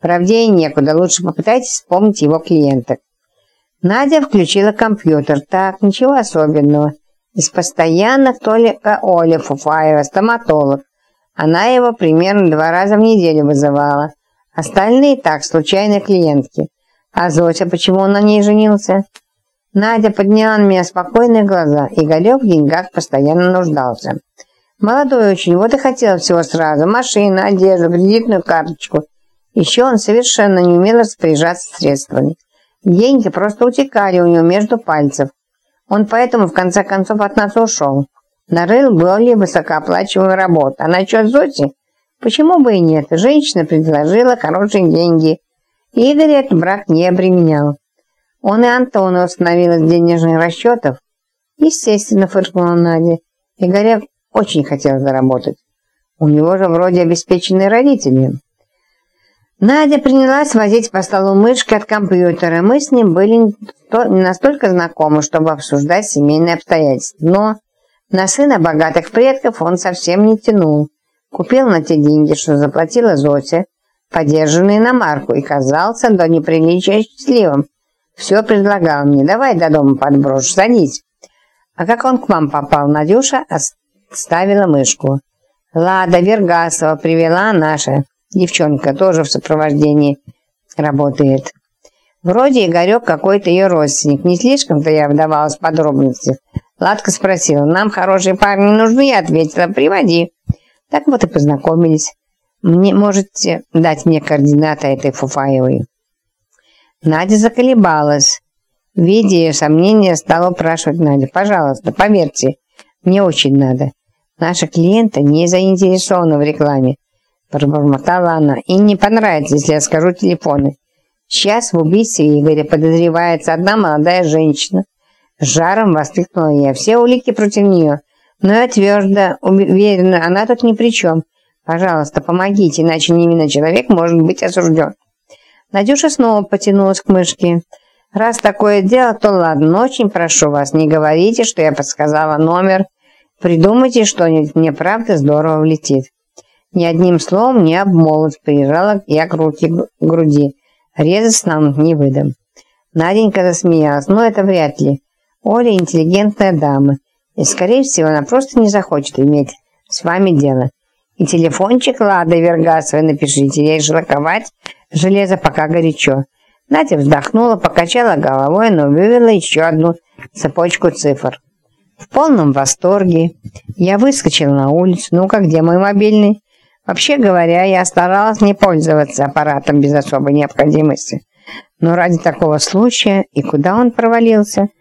Правде и некуда, лучше попытайтесь вспомнить его клиенток. Надя включила компьютер. Так, ничего особенного. Из постоянных только Оля Фуфаева, стоматолог. Она его примерно два раза в неделю вызывала. Остальные так, случайные клиентки. А Зося, почему он на ней женился? Надя подняла на меня спокойные глаза. Игорек в деньгах постоянно нуждался. Молодой очень, вот и хотел всего сразу. Машину, одежду, кредитную карточку. Еще он совершенно не умел распоряжаться средствами. Деньги просто утекали у него между пальцев. Он поэтому в конце концов от нас ушел. Нарыл более высокооплачиваемую работу. А насчет Зоти? Почему бы и нет? Женщина предложила хорошие деньги. Игорь этот брак не обременял. Он и Антона установил из денежных расчетов. Естественно, фыркнула Надя. Игорь очень хотел заработать. У него же вроде обеспеченные родители. Надя принялась возить по столу мышки от компьютера. Мы с ним были не настолько знакомы, чтобы обсуждать семейные обстоятельства. Но на сына богатых предков он совсем не тянул. Купил на те деньги, что заплатила Зося, подержанные на марку, и казался до неприличия счастливым. Все предлагал мне. Давай до дома подброшу, садись. А как он к вам попал? Надюша оставила мышку. Лада Вергасова привела наша Девчонка тоже в сопровождении работает. Вроде Игорек какой-то ее родственник. Не слишком-то я вдавалась в подробности. Ладка спросила, нам хорошие парни нужны? Я ответила, приводи. Так вот и познакомились. Мне можете дать мне координаты этой Фуфаевой? Надя заколебалась. Видя ее сомнения, стала упрашивать Надю. Пожалуйста, поверьте, мне очень надо. Наша клиента не заинтересована в рекламе. Пробормотала она. И не понравится, если я скажу телефоны. Сейчас в убийстве Игоря подозревается одна молодая женщина. Жаром воскликнула я. Все улики против нее. Но я твердо уверена, она тут ни при чем. Пожалуйста, помогите, иначе невинный человек может быть осужден. Надюша снова потянулась к мышке. Раз такое дело, то ладно, но очень прошу вас, не говорите, что я подсказала номер. Придумайте что-нибудь, мне правда здорово влетит. Ни одним словом не обмолвить, прижала я к руке к груди. Резать нам не выдам. Наденька засмеялась. Ну, это вряд ли. Оля интеллигентная дама. И, скорее всего, она просто не захочет иметь с вами дело. И телефончик Лады Вергасовой напишите. Ей шлаковать железо пока горячо. Надя вздохнула, покачала головой, но вывела еще одну цепочку цифр. В полном восторге я выскочила на улицу. Ну-ка, где мой мобильный? Вообще говоря, я старалась не пользоваться аппаратом без особой необходимости. Но ради такого случая и куда он провалился –